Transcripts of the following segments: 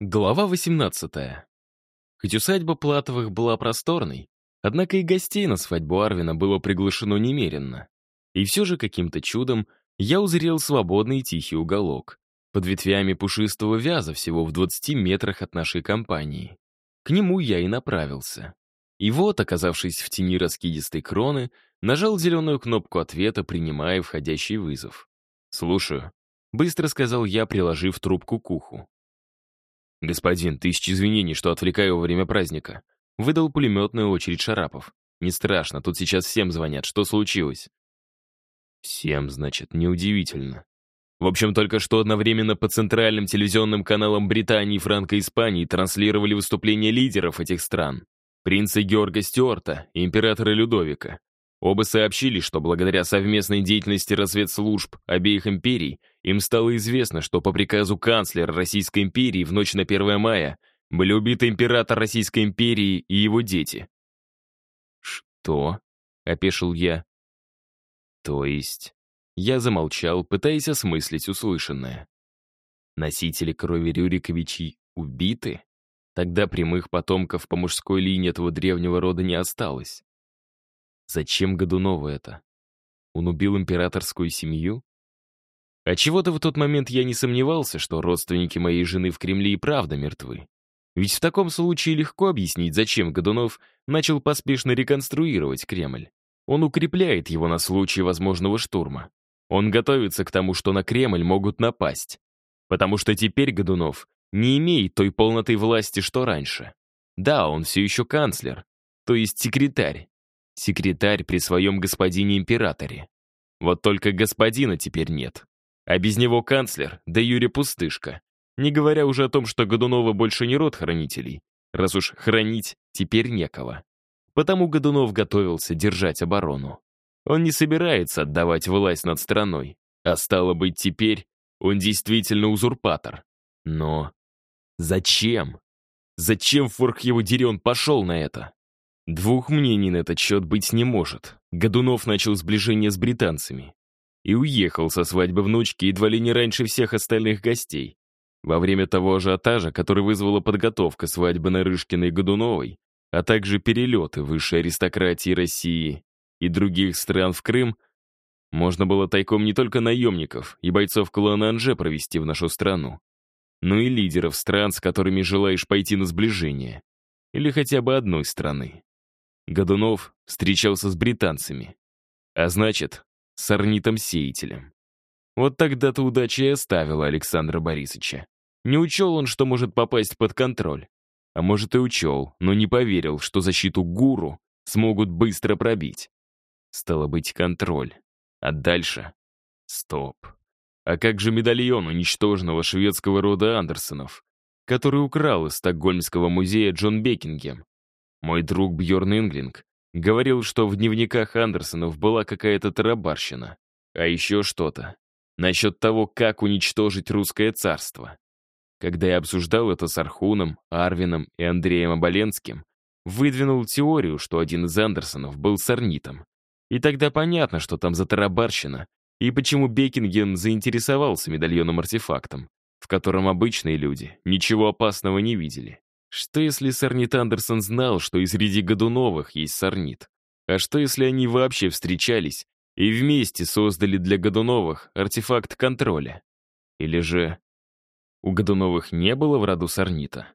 Глава 18. Хоть усадьба Платовых была просторной, однако и гостей на свадьбу Арвина было приглашено немеренно. И все же каким-то чудом я узрел свободный тихий уголок, под ветвями пушистого вяза всего в 20 метрах от нашей компании. К нему я и направился. И вот, оказавшись в тени раскидистой кроны, нажал зеленую кнопку ответа, принимая входящий вызов. «Слушаю», — быстро сказал я, приложив трубку к уху. «Господин, тысячи извинений, что отвлекаю во время праздника». Выдал пулеметную очередь Шарапов. «Не страшно, тут сейчас всем звонят. Что случилось?» «Всем, значит, неудивительно. В общем, только что одновременно по центральным телевизионным каналам Британии и Франко-Испании транслировали выступления лидеров этих стран. Принца Георга Стюарта и императора Людовика. Оба сообщили, что благодаря совместной деятельности разведслужб обеих империй им стало известно, что по приказу канцлера Российской империи в ночь на 1 мая были убиты император Российской империи и его дети. «Что?» — опешил я. «То есть...» Я замолчал, пытаясь осмыслить услышанное. Носители крови Рюриковичей убиты? Тогда прямых потомков по мужской линии этого древнего рода не осталось. Зачем Годунову это? Он убил императорскую семью? А чего-то в тот момент я не сомневался, что родственники моей жены в Кремле и правда мертвы. Ведь в таком случае легко объяснить, зачем Годунов начал поспешно реконструировать Кремль. Он укрепляет его на случай возможного штурма. Он готовится к тому, что на Кремль могут напасть. Потому что теперь Годунов не имеет той полноты власти, что раньше. Да, он все еще канцлер, то есть секретарь. Секретарь при своем господине-императоре. Вот только господина теперь нет. А без него канцлер, да Юрий Пустышка. Не говоря уже о том, что Годунова больше не род хранителей, раз уж хранить теперь некого. Потому Годунов готовился держать оборону. Он не собирается отдавать власть над страной, а стало быть, теперь он действительно узурпатор. Но зачем? Зачем, форк его дерен, пошел на это? Двух мнений на этот счет быть не может. Годунов начал сближение с британцами и уехал со свадьбы внучки едва ли не раньше всех остальных гостей. Во время того ажиотажа, который вызвала подготовка свадьбы Нарышкиной и Годуновой, а также перелеты высшей аристократии России и других стран в Крым, можно было тайком не только наемников и бойцов клана Анже провести в нашу страну, но и лидеров стран, с которыми желаешь пойти на сближение. Или хотя бы одной страны. Годунов встречался с британцами. А значит, с орнитом-сеятелем. Вот тогда-то удача и оставила Александра Борисовича. Не учел он, что может попасть под контроль. А может и учел, но не поверил, что защиту гуру смогут быстро пробить. Стало быть, контроль. А дальше? Стоп. А как же медальон уничтоженного шведского рода Андерсонов, который украл из Стокгольмского музея Джон Бекингем? Мой друг Бьорн Инглинг Говорил, что в дневниках Андерсонов была какая-то тарабарщина. А еще что-то. Насчет того, как уничтожить русское царство. Когда я обсуждал это с Архуном, Арвином и Андреем Оболенским, выдвинул теорию, что один из Андерсонов был сорнитом. И тогда понятно, что там за тарабарщина, и почему Бекинген заинтересовался медальоном-артефактом, в котором обычные люди ничего опасного не видели. Что если Сорнит Андерсон знал, что и среди Годуновых есть Сорнит? А что если они вообще встречались и вместе создали для Годуновых артефакт контроля? Или же у Годуновых не было в роду Сорнита?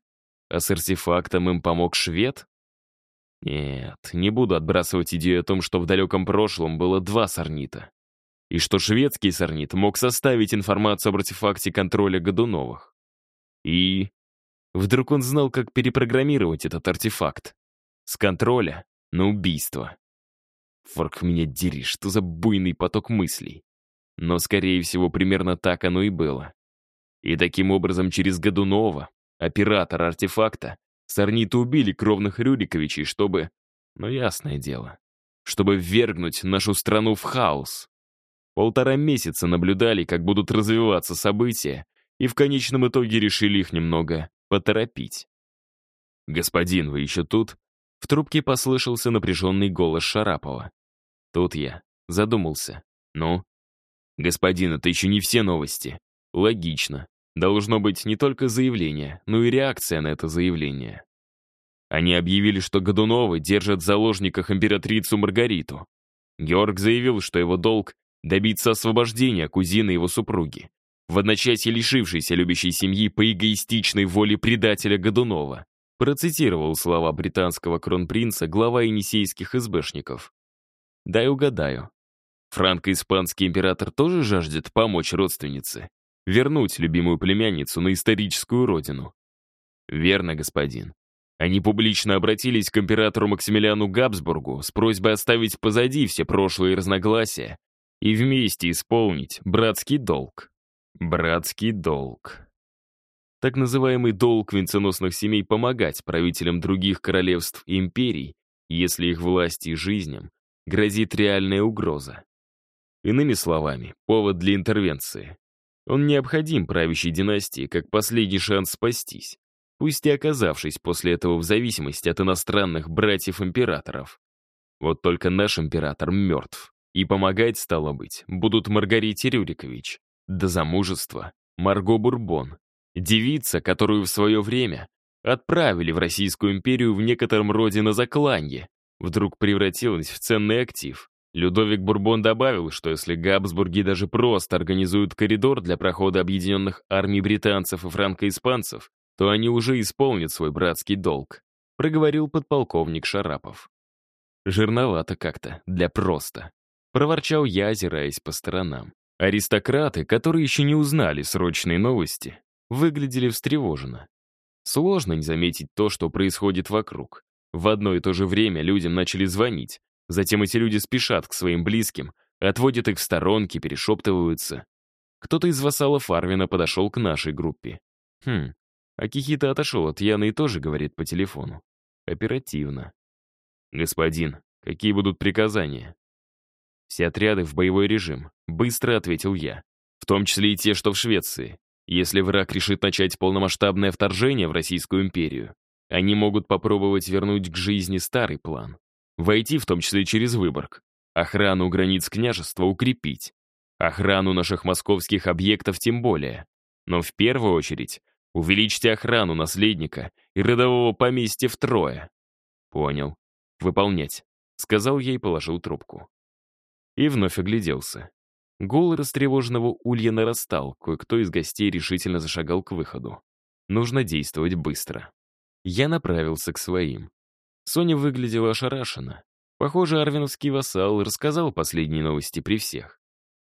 А с артефактом им помог швед? Нет, не буду отбрасывать идею о том, что в далеком прошлом было два Сорнита. И что шведский Сорнит мог составить информацию об артефакте контроля Годуновых. И Вдруг он знал, как перепрограммировать этот артефакт. С контроля на убийство. Форк меня дери, что за буйный поток мыслей. Но, скорее всего, примерно так оно и было. И таким образом через Годунова, оператора артефакта, Сорниты убили кровных Рюриковичей, чтобы... Ну, ясное дело. Чтобы ввергнуть нашу страну в хаос. Полтора месяца наблюдали, как будут развиваться события, и в конечном итоге решили их немного поторопить. «Господин, вы еще тут?» В трубке послышался напряженный голос Шарапова. Тут я задумался. «Ну?» «Господин, это еще не все новости». «Логично. Должно быть не только заявление, но и реакция на это заявление. Они объявили, что Годуновы держат в заложниках императрицу Маргариту. Георг заявил, что его долг — добиться освобождения кузины его супруги, в одночасье лишившейся любящей семьи по эгоистичной воле предателя Годунова. Процитировал слова британского кронпринца глава енисейских избэшников. Дай угадаю. Франко-испанский император тоже жаждет помочь родственнице, вернуть любимую племянницу на историческую родину. Верно, господин. Они публично обратились к императору Максимилиану Габсбургу с просьбой оставить позади все прошлые разногласия и вместе исполнить братский долг. Братский долг. Так называемый долг венценосных семей помогать правителям других королевств и империй, если их власти и жизням грозит реальная угроза. Иными словами, повод для интервенции. Он необходим правящей династии как последний шанс спастись пусть и оказавшись после этого в зависимости от иностранных братьев-императоров. Вот только наш император мертв. И помогать, стало быть, будут Маргарите Рюрикович, до замужества Марго Бурбон, девица, которую в свое время отправили в Российскую империю в некотором роде на закланье, вдруг превратилась в ценный актив. Людовик Бурбон добавил, что если Габсбурги даже просто организуют коридор для прохода объединенных армий британцев и франко-испанцев, то они уже исполнят свой братский долг», — проговорил подполковник Шарапов. «Жирновато как-то, для просто», — проворчал я, озираясь по сторонам. Аристократы, которые еще не узнали срочные новости, выглядели встревоженно. Сложно не заметить то, что происходит вокруг. В одно и то же время людям начали звонить, затем эти люди спешат к своим близким, отводят их в сторонки, перешептываются. Кто-то из вассалов Арвина подошел к нашей группе. Хм, Акихита отошел от Яны и тоже говорит по телефону. Оперативно. «Господин, какие будут приказания?» «Все отряды в боевой режим», — быстро ответил я. «В том числе и те, что в Швеции. Если враг решит начать полномасштабное вторжение в Российскую империю, они могут попробовать вернуть к жизни старый план. Войти в том числе через Выборг. Охрану границ княжества укрепить. Охрану наших московских объектов тем более. Но в первую очередь Увеличьте охрану наследника и родового поместья втрое. Понял. Выполнять. Сказал я и положил трубку. И вновь огляделся. Гул растревоженного улья нарастал, кое-кто из гостей решительно зашагал к выходу. Нужно действовать быстро. Я направился к своим. Соня выглядела ошарашенно. Похоже, арвиновский вассал рассказал последние новости при всех.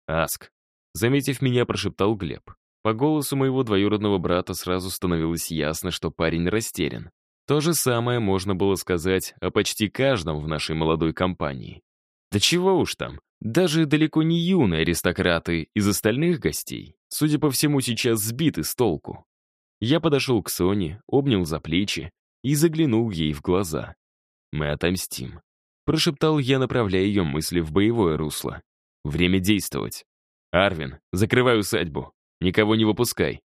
«Аск», заметив меня, прошептал Глеб. По голосу моего двоюродного брата сразу становилось ясно, что парень растерян. То же самое можно было сказать о почти каждом в нашей молодой компании. Да чего уж там, даже далеко не юные аристократы из остальных гостей, судя по всему, сейчас сбиты с толку. Я подошел к Соне, обнял за плечи и заглянул ей в глаза. «Мы отомстим», — прошептал я, направляя ее мысли в боевое русло. «Время действовать. Арвин, закрывай усадьбу. Никого не выпускай».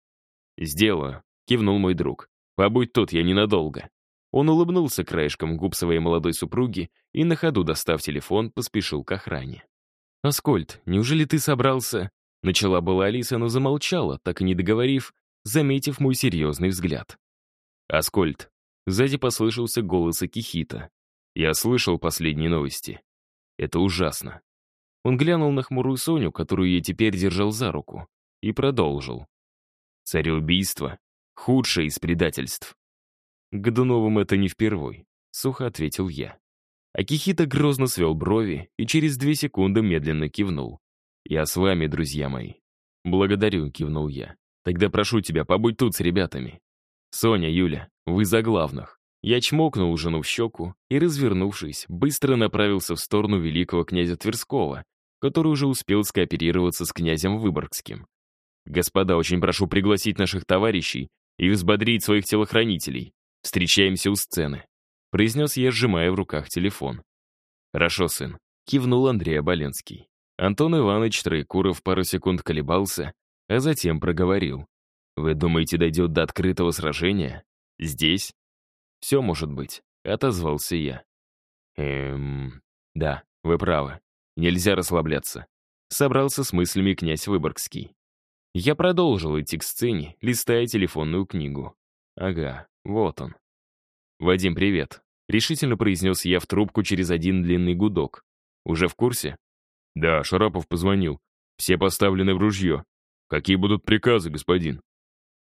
«Сделаю», — кивнул мой друг. «Побудь тут, я ненадолго». Он улыбнулся краешком губ своей молодой супруги и на ходу, достав телефон, поспешил к охране. «Аскольд, неужели ты собрался?» Начала была Алиса, но замолчала, так и не договорив, заметив мой серьезный взгляд. «Аскольд». Сзади послышался голос Акихита. «Я слышал последние новости. Это ужасно». Он глянул на хмурую Соню, которую я теперь держал за руку и продолжил. «Цареубийство — худшее из предательств». «Годуновым это не впервой», — сухо ответил я. Акихита грозно свел брови и через две секунды медленно кивнул. «Я с вами, друзья мои». «Благодарю», — кивнул я. «Тогда прошу тебя, побудь тут с ребятами». «Соня, Юля, вы за главных». Я чмокнул жену в щеку и, развернувшись, быстро направился в сторону великого князя Тверского, который уже успел скооперироваться с князем Выборгским. Господа, очень прошу пригласить наших товарищей и взбодрить своих телохранителей. Встречаемся у сцены», — произнес я, сжимая в руках телефон. «Хорошо, сын», — кивнул Андрей Оболенский. Антон Иванович Троекуров пару секунд колебался, а затем проговорил. «Вы думаете, дойдет до открытого сражения? Здесь?» «Все может быть», — отозвался я. «Эм... Да, вы правы. Нельзя расслабляться». Собрался с мыслями князь Выборгский. Я продолжил идти к сцене, листая телефонную книгу. Ага, вот он. «Вадим, привет», — решительно произнес я в трубку через один длинный гудок. «Уже в курсе?» «Да, Шарапов позвонил. Все поставлены в ружье. Какие будут приказы, господин?»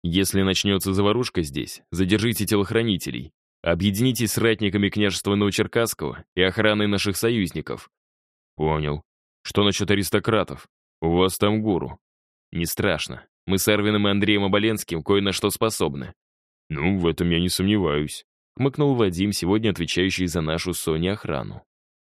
«Если начнется заварушка здесь, задержите телохранителей. Объединитесь с ратниками княжества Новочеркасского и охраной наших союзников». «Понял. Что насчет аристократов? У вас там гуру». «Не страшно. Мы с Арвином и Андреем Оболенским кое на что способны». «Ну, в этом я не сомневаюсь», — хмыкнул Вадим, сегодня отвечающий за нашу Сони охрану.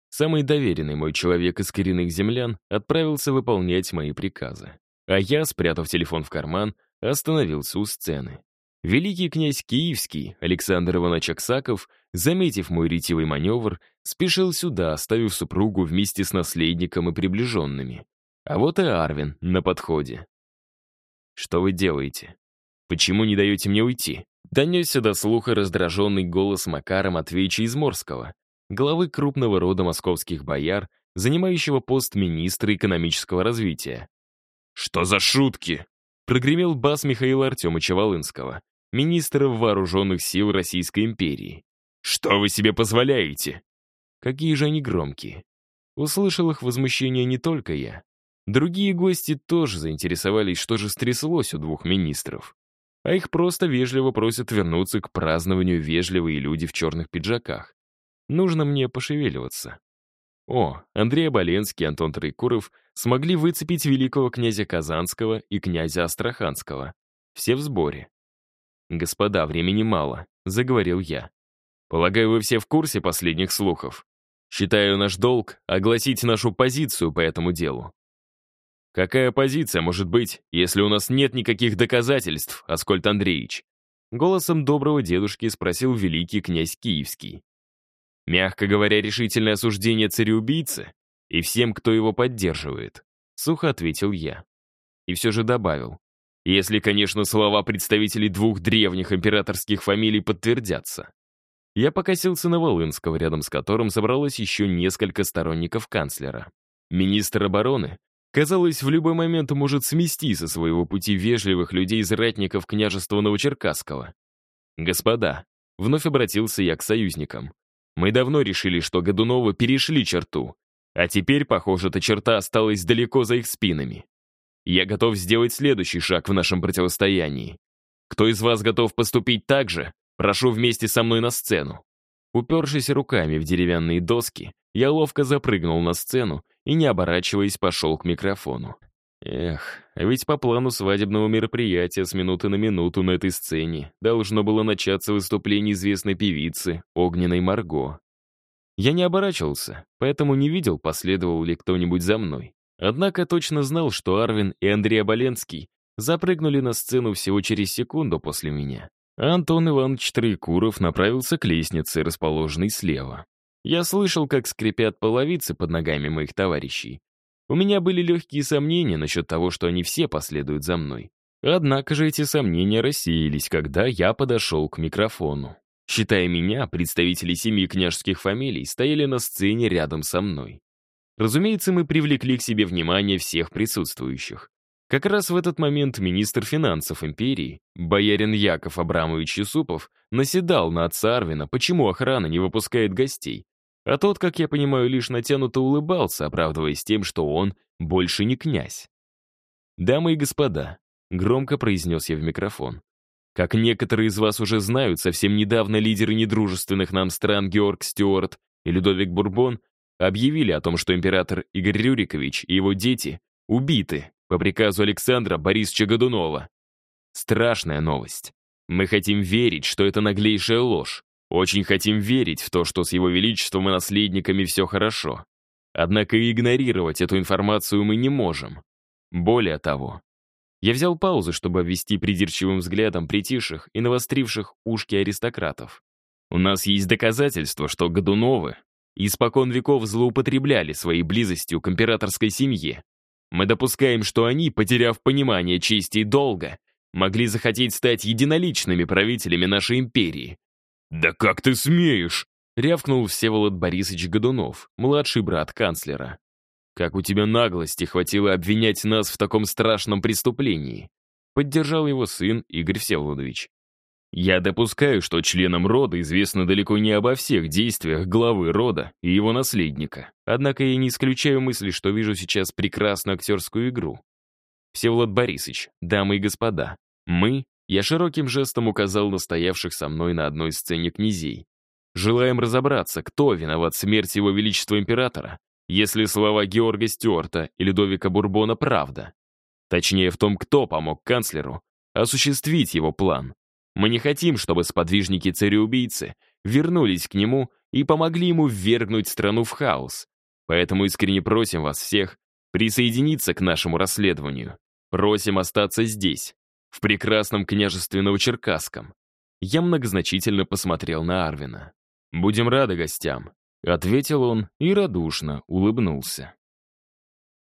Самый доверенный мой человек из коренных землян отправился выполнять мои приказы. А я, спрятав телефон в карман, остановился у сцены. Великий князь Киевский, Александр Иванович Аксаков, заметив мой ретивый маневр, спешил сюда, оставив супругу вместе с наследником и приближенными. А вот и Арвин на подходе. «Что вы делаете? Почему не даете мне уйти?» Донесся до слуха раздраженный голос Макара Матвеевича Изморского, главы крупного рода московских бояр, занимающего пост министра экономического развития. «Что за шутки?» прогремел бас Михаила Артемовича Волынского, министра вооруженных сил Российской империи. «Что вы себе позволяете?» Какие же они громкие. Услышал их возмущение не только я. Другие гости тоже заинтересовались, что же стряслось у двух министров. А их просто вежливо просят вернуться к празднованию вежливые люди в черных пиджаках. Нужно мне пошевеливаться. О, Андрей Оболенский и Антон Троекуров смогли выцепить великого князя Казанского и князя Астраханского. Все в сборе. «Господа, времени мало», — заговорил я. «Полагаю, вы все в курсе последних слухов. Считаю наш долг огласить нашу позицию по этому делу. «Какая позиция может быть, если у нас нет никаких доказательств, Аскольд Андреевич?» Голосом доброго дедушки спросил великий князь Киевский. Мягко говоря, решительное осуждение цареубийцы и всем, кто его поддерживает. Сухо ответил я. И все же добавил. Если, конечно, слова представителей двух древних императорских фамилий подтвердятся. Я покосился на Волынского, рядом с которым собралось еще несколько сторонников канцлера. Министр обороны казалось, в любой момент может смести со своего пути вежливых людей из ратников княжества Новочеркасского. «Господа», — вновь обратился я к союзникам, «мы давно решили, что Годуновы перешли черту, а теперь, похоже, эта черта осталась далеко за их спинами. Я готов сделать следующий шаг в нашем противостоянии. Кто из вас готов поступить так же, прошу вместе со мной на сцену». Упершись руками в деревянные доски, я ловко запрыгнул на сцену и, не оборачиваясь, пошел к микрофону. Эх, ведь по плану свадебного мероприятия с минуты на минуту на этой сцене должно было начаться выступление известной певицы Огненной Марго. Я не оборачивался, поэтому не видел, последовал ли кто-нибудь за мной. Однако точно знал, что Арвин и Андрей Оболенский запрыгнули на сцену всего через секунду после меня. Антон Иванович Троекуров направился к лестнице, расположенной слева. Я слышал, как скрипят половицы под ногами моих товарищей. У меня были легкие сомнения насчет того, что они все последуют за мной. Однако же эти сомнения рассеялись, когда я подошел к микрофону. Считая меня, представители семьи княжеских фамилий стояли на сцене рядом со мной. Разумеется, мы привлекли к себе внимание всех присутствующих. Как раз в этот момент министр финансов империи, боярин Яков Абрамович Юсупов, наседал на отца Арвина, почему охрана не выпускает гостей, а тот, как я понимаю, лишь натянуто улыбался, оправдываясь тем, что он больше не князь. «Дамы и господа», — громко произнес я в микрофон, «как некоторые из вас уже знают, совсем недавно лидеры недружественных нам стран Георг Стюарт и Людовик Бурбон объявили о том, что император Игорь Рюрикович и его дети убиты по приказу Александра Борисовича Годунова. Страшная новость. Мы хотим верить, что это наглейшая ложь. Очень хотим верить в то, что с его величеством и наследниками все хорошо. Однако игнорировать эту информацию мы не можем. Более того, я взял паузу, чтобы обвести придирчивым взглядом притихших и навостривших ушки аристократов. У нас есть доказательства, что Годуновы испокон веков злоупотребляли своей близостью к императорской семье. Мы допускаем, что они, потеряв понимание чести и долга, могли захотеть стать единоличными правителями нашей империи, «Да как ты смеешь?» — рявкнул Всеволод Борисович Годунов, младший брат канцлера. Как у тебя наглости хватило обвинять нас в таком страшном преступлении?» Поддержал его сын Игорь Всеволодович. «Я допускаю, что членам рода известно далеко не обо всех действиях главы рода и его наследника. Однако я не исключаю мысли, что вижу сейчас прекрасную актерскую игру. Всеволод Борисович, дамы и господа, мы, я широким жестом указал на стоявших со мной на одной сцене князей. Желаем разобраться, кто виноват в смерти его величества императора, если слова Георга Стюарта и Людовика Бурбона правда. Точнее в том, кто помог канцлеру осуществить его план. Мы не хотим, чтобы сподвижники цареубийцы вернулись к нему и помогли ему ввергнуть страну в хаос. Поэтому искренне просим вас всех присоединиться к нашему расследованию. Просим остаться здесь, в прекрасном княжестве Новочеркасском. Я многозначительно посмотрел на Арвина. «Будем рады гостям», — ответил он и радушно улыбнулся.